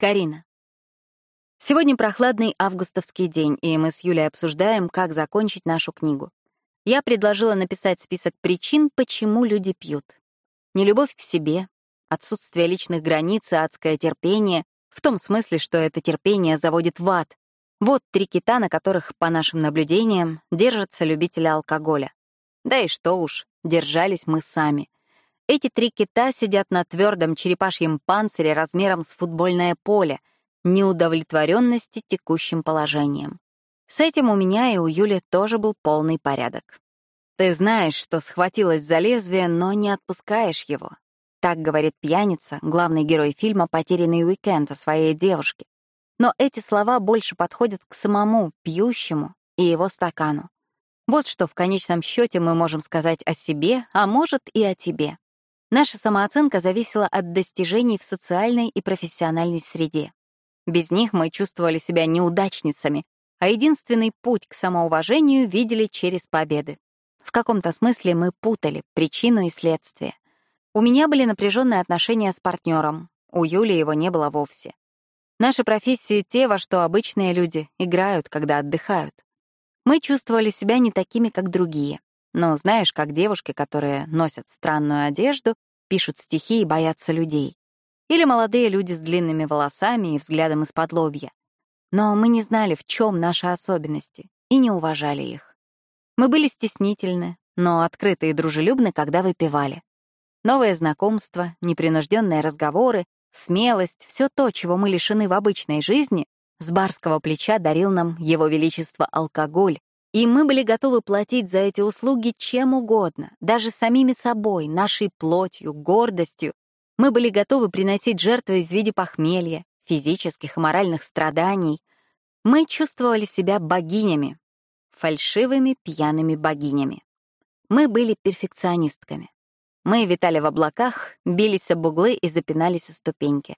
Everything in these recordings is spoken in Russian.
Карина. Сегодня прохладный августовский день, и мы с Юлей обсуждаем, как закончить нашу книгу. Я предложила написать список причин, почему люди пьют. Нелюбовь к себе, отсутствие личных границ и адское терпение, в том смысле, что это терпение заводит в ад. Вот три кита, на которых, по нашим наблюдениям, держатся любители алкоголя. Да и что уж, держались мы сами. Эти три кита сидят на твердом черепашьем панцире размером с футбольное поле, неудовлетворенности текущим положением. С этим у меня и у Юли тоже был полный порядок. Ты знаешь, что схватилась за лезвие, но не отпускаешь его. Так говорит пьяница, главный герой фильма «Потерянный уикенд» о своей девушке. Но эти слова больше подходят к самому пьющему и его стакану. Вот что в конечном счете мы можем сказать о себе, а может и о тебе. Наша самооценка зависела от достижений в социальной и профессиональной среде. Без них мы чувствовали себя неудачницами, а единственный путь к самоуважению видели через победы. В каком-то смысле мы путали причину и следствие. У меня были напряженные отношения с партнером, у Юли его не было вовсе. Наши профессии — те, во что обычные люди играют, когда отдыхают. Мы чувствовали себя не такими, как другие. Но знаешь, как девушки, которые носят странную одежду, пишут стихи и боятся людей. Или молодые люди с длинными волосами и взглядом из-под лобья. Но мы не знали, в чем наши особенности, и не уважали их. Мы были стеснительны, но открыты и дружелюбны, когда выпивали. Новые знакомства, непринужденные разговоры, смелость — все то, чего мы лишены в обычной жизни, с барского плеча дарил нам Его Величество алкоголь, и мы были готовы платить за эти услуги чем угодно, даже самими собой, нашей плотью, гордостью. Мы были готовы приносить жертвы в виде похмелья, физических и моральных страданий. Мы чувствовали себя богинями, фальшивыми пьяными богинями. Мы были перфекционистками. Мы витали в облаках, бились об углы и запинались о ступеньки.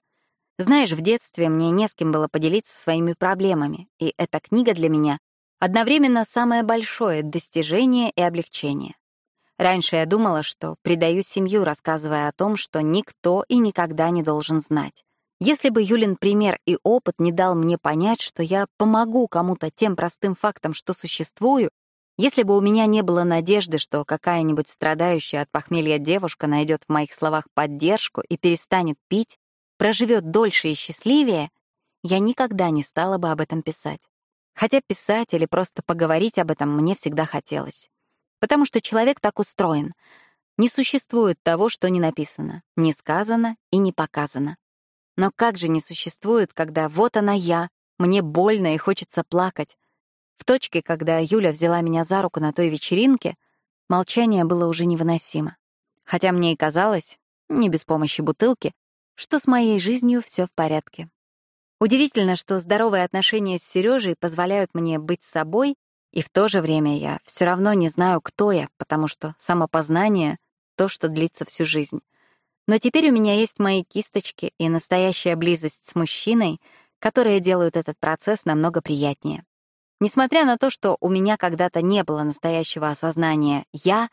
Знаешь, в детстве мне не с кем было поделиться своими проблемами, и эта книга для меня одновременно самое большое достижение и облегчение. Раньше я думала, что предаю семью, рассказывая о том, что никто и никогда не должен знать. Если бы Юлин пример и опыт не дал мне понять, что я помогу кому-то тем простым фактом, что существую, если бы у меня не было надежды, что какая-нибудь страдающая от похмелья девушка найдет в моих словах поддержку и перестанет пить, проживет дольше и счастливее, я никогда не стала бы об этом писать. Хотя писать или просто поговорить об этом мне всегда хотелось. Потому что человек так устроен. Не существует того, что не написано, не сказано и не показано. Но как же не существует, когда вот она я, мне больно и хочется плакать. В точке, когда Юля взяла меня за руку на той вечеринке, молчание было уже невыносимо. Хотя мне и казалось, не без помощи бутылки, что с моей жизнью все в порядке. Удивительно, что здоровые отношения с Сережей позволяют мне быть собой, и в то же время я все равно не знаю, кто я, потому что самопознание — то, что длится всю жизнь. Но теперь у меня есть мои кисточки и настоящая близость с мужчиной, которые делают этот процесс намного приятнее. Несмотря на то, что у меня когда-то не было настоящего осознания «я»,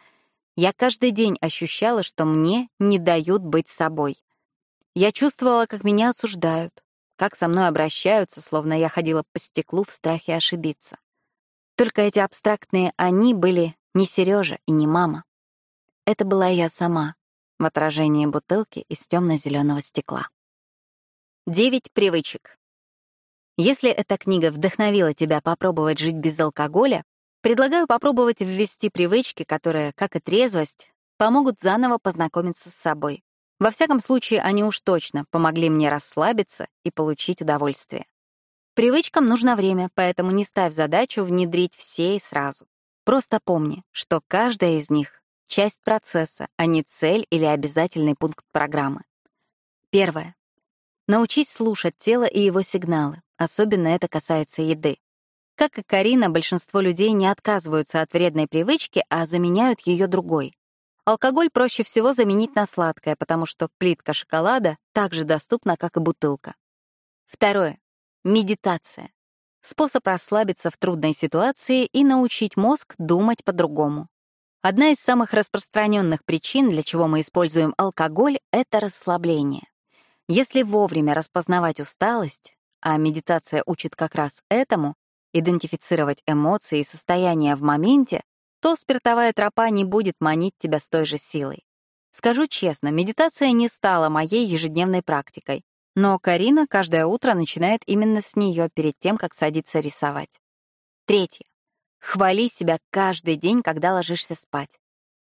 я каждый день ощущала, что мне не дают быть собой. Я чувствовала, как меня осуждают, как со мной обращаются, словно я ходила по стеклу в страхе ошибиться. Только эти абстрактные «они» были не Сережа и не мама. Это была я сама, в отражении бутылки из темно-зеленого стекла. Девять привычек. Если эта книга вдохновила тебя попробовать жить без алкоголя, предлагаю попробовать ввести привычки, которые, как и трезвость, помогут заново познакомиться с собой. Во всяком случае, они уж точно помогли мне расслабиться и получить удовольствие. Привычкам нужно время, поэтому не ставь задачу внедрить все и сразу. Просто помни, что каждая из них часть процесса, а не цель или обязательный пункт программы. Первое. Научись слушать тело и его сигналы, особенно это касается еды. Как и Карина, большинство людей не отказываются от вредной привычки, а заменяют ее другой. Алкоголь проще всего заменить на сладкое, потому что плитка шоколада так же доступна, как и бутылка. Второе. Медитация. Способ расслабиться в трудной ситуации и научить мозг думать по-другому. Одна из самых распространенных причин, для чего мы используем алкоголь, — это расслабление. Если вовремя распознавать усталость, а медитация учит как раз этому, идентифицировать эмоции и состояния в моменте, то спиртовая тропа не будет манить тебя с той же силой. Скажу честно, медитация не стала моей ежедневной практикой, но Карина каждое утро начинает именно с нее перед тем, как садится рисовать. Третье. Хвали себя каждый день, когда ложишься спать.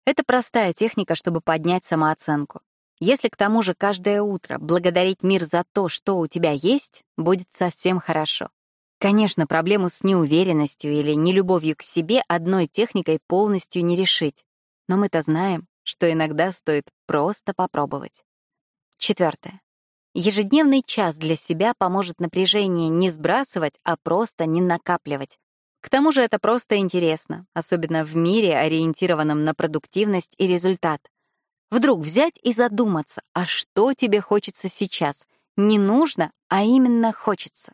Это простая техника, чтобы поднять самооценку. Если к тому же каждое утро благодарить мир за то, что у тебя есть, будет совсем хорошо. Конечно, проблему с неуверенностью или нелюбовью к себе одной техникой полностью не решить. Но мы-то знаем, что иногда стоит просто попробовать. Четвертое. Ежедневный час для себя поможет напряжение не сбрасывать, а просто не накапливать. К тому же это просто интересно, особенно в мире, ориентированном на продуктивность и результат. Вдруг взять и задуматься, а что тебе хочется сейчас? Не нужно, а именно хочется.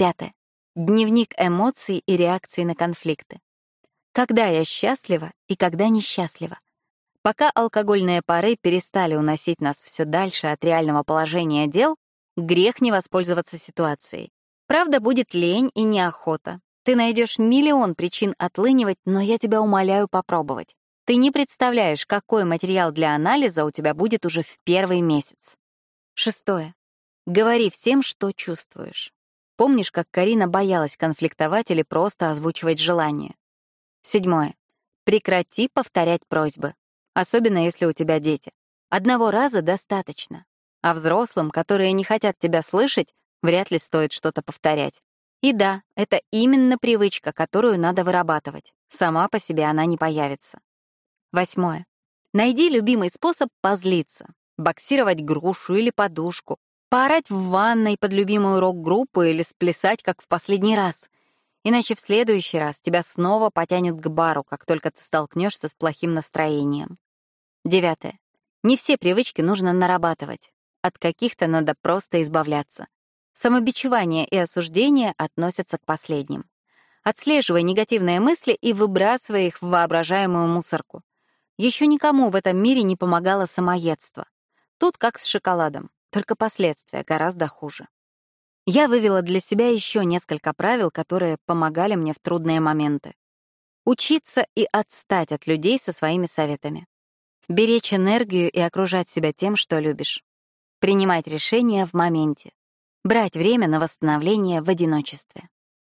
Пятое. Дневник эмоций и реакций на конфликты. Когда я счастлива и когда несчастлива. Пока алкогольные пары перестали уносить нас все дальше от реального положения дел, грех не воспользоваться ситуацией. Правда, будет лень и неохота. Ты найдешь миллион причин отлынивать, но я тебя умоляю попробовать. Ты не представляешь, какой материал для анализа у тебя будет уже в первый месяц. Шестое. Говори всем, что чувствуешь. Помнишь, как Карина боялась конфликтовать или просто озвучивать желание? Седьмое. Прекрати повторять просьбы, особенно если у тебя дети. Одного раза достаточно. А взрослым, которые не хотят тебя слышать, вряд ли стоит что-то повторять. И да, это именно привычка, которую надо вырабатывать. Сама по себе она не появится. Восьмое. Найди любимый способ позлиться. Боксировать грушу или подушку, Поорать в ванной под любимую рок-группу или сплясать, как в последний раз. Иначе в следующий раз тебя снова потянет к бару, как только ты столкнешься с плохим настроением. Девятое. Не все привычки нужно нарабатывать. От каких-то надо просто избавляться. Самобичевание и осуждение относятся к последним. Отслеживай негативные мысли и выбрасывай их в воображаемую мусорку. Еще никому в этом мире не помогало самоедство. Тут как с шоколадом только последствия гораздо хуже. Я вывела для себя еще несколько правил, которые помогали мне в трудные моменты. Учиться и отстать от людей со своими советами. Беречь энергию и окружать себя тем, что любишь. Принимать решения в моменте. Брать время на восстановление в одиночестве.